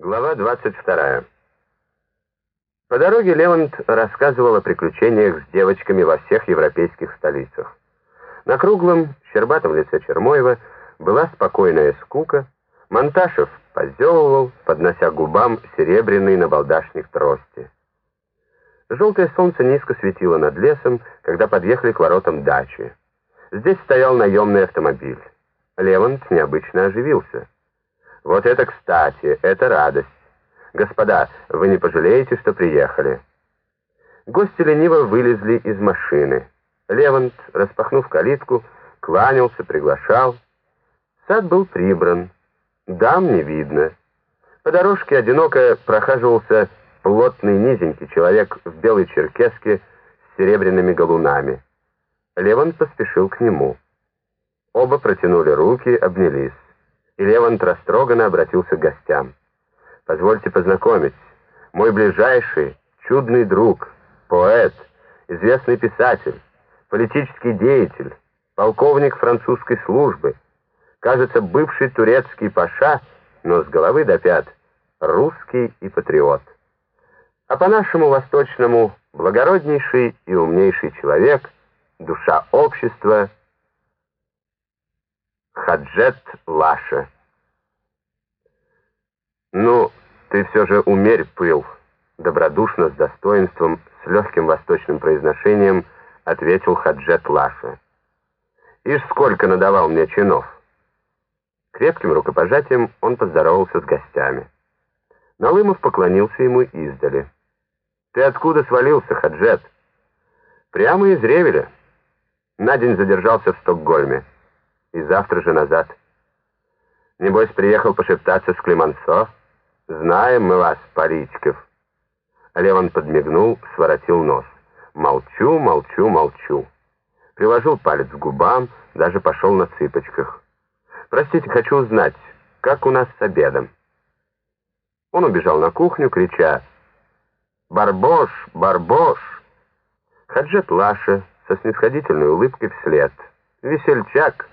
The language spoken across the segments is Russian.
Глава 22. По дороге Левант рассказывал о приключениях с девочками во всех европейских столицах. На круглом, щербатом лице Чермоева была спокойная скука, Монташев позевывал, поднося губам серебряный набалдашник трости. Желтое солнце низко светило над лесом, когда подъехали к воротам дачи. Здесь стоял наемный автомобиль. Левант необычно оживился. «Вот это кстати, это радость. Господа, вы не пожалеете, что приехали?» Гости лениво вылезли из машины. Левант, распахнув калитку, кланялся, приглашал. Сад был прибран. Дам не видно. По дорожке одиноко прохаживался плотный низенький человек в белой черкеске с серебряными галунами. Левант поспешил к нему. Оба протянули руки, обнялись. И Левант растроганно обратился к гостям. «Позвольте познакомить. Мой ближайший, чудный друг, поэт, известный писатель, политический деятель, полковник французской службы, кажется, бывший турецкий паша, но с головы до пят русский и патриот. А по-нашему восточному благороднейший и умнейший человек, душа общества — Хаджет Лаша. «Ну, ты все же умерь пыл», — добродушно, с достоинством, с легким восточным произношением ответил Хаджет Лаша. «Ишь, сколько надавал мне чинов!» Крепким рукопожатием он поздоровался с гостями. Налымов поклонился ему издали. «Ты откуда свалился, Хаджет?» «Прямо из Ревеля. На день задержался в Стокгольме» и завтра же назад. Небось, приехал пошептаться с Климансо. Знаем мы вас, политиков. Леван подмигнул, своротил нос. Молчу, молчу, молчу. Приложил палец к губам, даже пошел на цыпочках. Простите, хочу узнать, как у нас с обедом. Он убежал на кухню, крича «Барбош! Барбош!» Хаджет Лаша со снисходительной улыбкой вслед. «Весельчак!»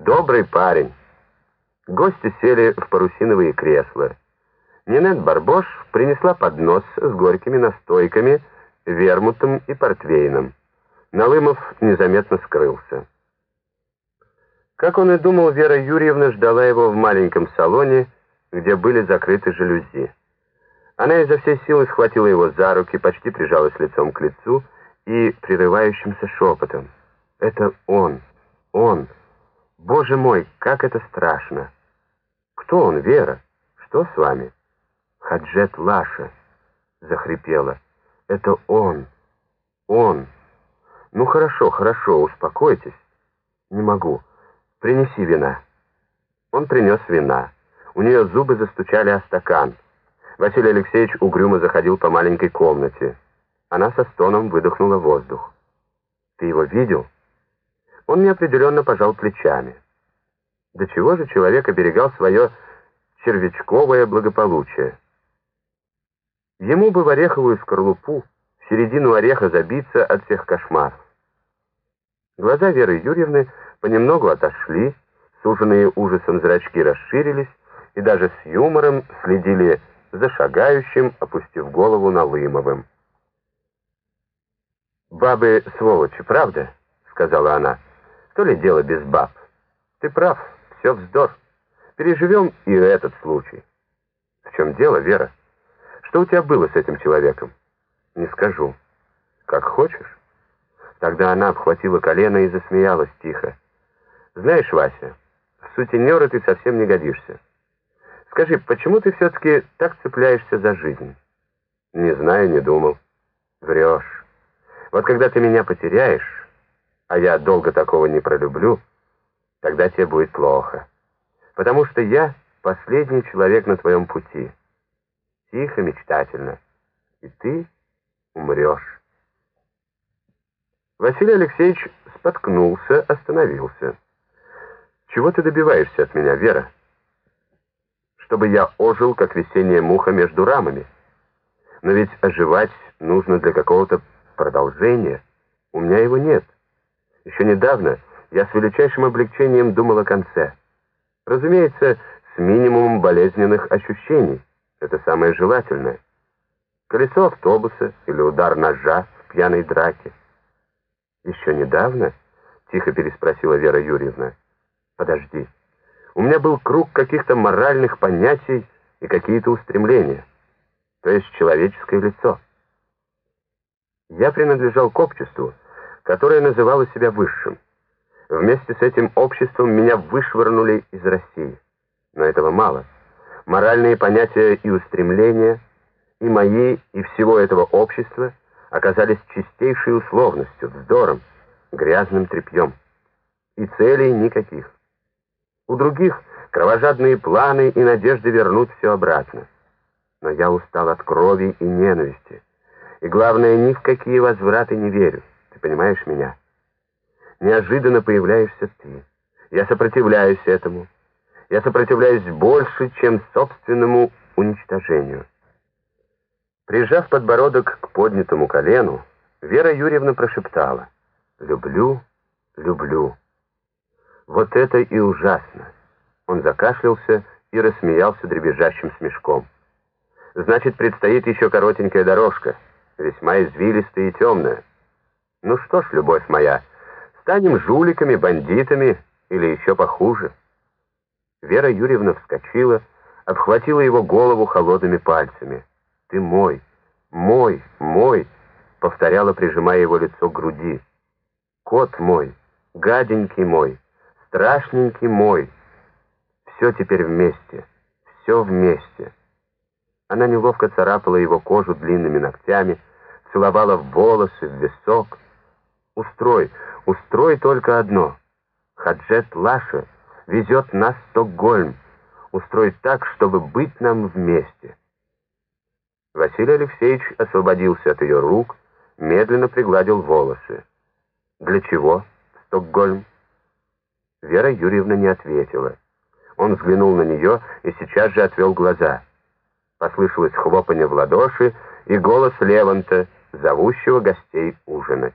Добрый парень. Гости сели в парусиновые кресла. Нинет Барбош принесла поднос с горькими настойками, вермутом и портвейном. Налымов незаметно скрылся. Как он и думал, Вера Юрьевна ждала его в маленьком салоне, где были закрыты жалюзи. Она изо всей силы схватила его за руки, почти прижалась лицом к лицу и прерывающимся шепотом. «Это он! Он!» Боже мой, как это страшно! Кто он, Вера? Что с вами? Хаджет Лаша, захрипела. Это он, он. Ну хорошо, хорошо, успокойтесь. Не могу. Принеси вина. Он принес вина. У нее зубы застучали о стакан. Василий Алексеевич угрюмо заходил по маленькой комнате. Она со стоном выдохнула воздух. «Ты его видел?» Он неопределенно пожал плечами. До чего же человек оберегал свое червячковое благополучие? Ему бы в ореховую скорлупу, в середину ореха забиться от всех кошмаров. Глаза Веры Юрьевны понемногу отошли, суженные ужасом зрачки расширились и даже с юмором следили за шагающим, опустив голову Налымовым. «Бабы сволочи, правда?» — сказала она. То ли дело без баб? Ты прав, все вздор. Переживем и этот случай. В чем дело, Вера? Что у тебя было с этим человеком? Не скажу. Как хочешь. Тогда она обхватила колено и засмеялась тихо. Знаешь, Вася, в сутенеры ты совсем не годишься. Скажи, почему ты все-таки так цепляешься за жизнь? Не знаю, не думал. Врешь. Вот когда ты меня потеряешь, а я долго такого не пролюблю, тогда тебе будет плохо. Потому что я последний человек на твоем пути. Тихо, мечтательно. И ты умрешь. Василий Алексеевич споткнулся, остановился. «Чего ты добиваешься от меня, Вера?» «Чтобы я ожил, как весенняя муха между рамами. Но ведь оживать нужно для какого-то продолжения. У меня его нет». Еще недавно я с величайшим облегчением думал о конце. Разумеется, с минимумом болезненных ощущений. Это самое желательное. Колесо автобуса или удар ножа в пьяной драке. Еще недавно, тихо переспросила Вера Юрьевна. Подожди. У меня был круг каких-то моральных понятий и какие-то устремления. То есть человеческое лицо. Я принадлежал к обществу, которое называло себя высшим. Вместе с этим обществом меня вышвырнули из России. Но этого мало. Моральные понятия и устремления, и мои, и всего этого общества оказались чистейшей условностью, вздором, грязным тряпьем. И целей никаких. У других кровожадные планы и надежды вернуть все обратно. Но я устал от крови и ненависти. И главное, ни в какие возвраты не верю. Понимаешь меня? Неожиданно появляешься ты. Я сопротивляюсь этому. Я сопротивляюсь больше, чем собственному уничтожению. Прижав подбородок к поднятому колену, Вера Юрьевна прошептала «Люблю, люблю». Вот это и ужасно. Он закашлялся и рассмеялся дребезжащим смешком. Значит, предстоит еще коротенькая дорожка, весьма извилистая и темная. Ну что ж, любовь моя, станем жуликами, бандитами или еще похуже. Вера Юрьевна вскочила, обхватила его голову холодными пальцами. «Ты мой, мой, мой!» — повторяла, прижимая его лицо к груди. «Кот мой, гаденький мой, страшненький мой!» Все теперь вместе, все вместе. Она неловко царапала его кожу длинными ногтями, целовала в волосы, в висок. Устрой, устрой только одно. Хаджет Лаша везет нас в Стокгольм. Устрой так, чтобы быть нам вместе. Василий Алексеевич освободился от ее рук, медленно пригладил волосы. «Для чего Стокгольм?» Вера Юрьевна не ответила. Он взглянул на нее и сейчас же отвел глаза. Послышалось хлопанье в ладоши и голос Леванта, зовущего гостей ужинать.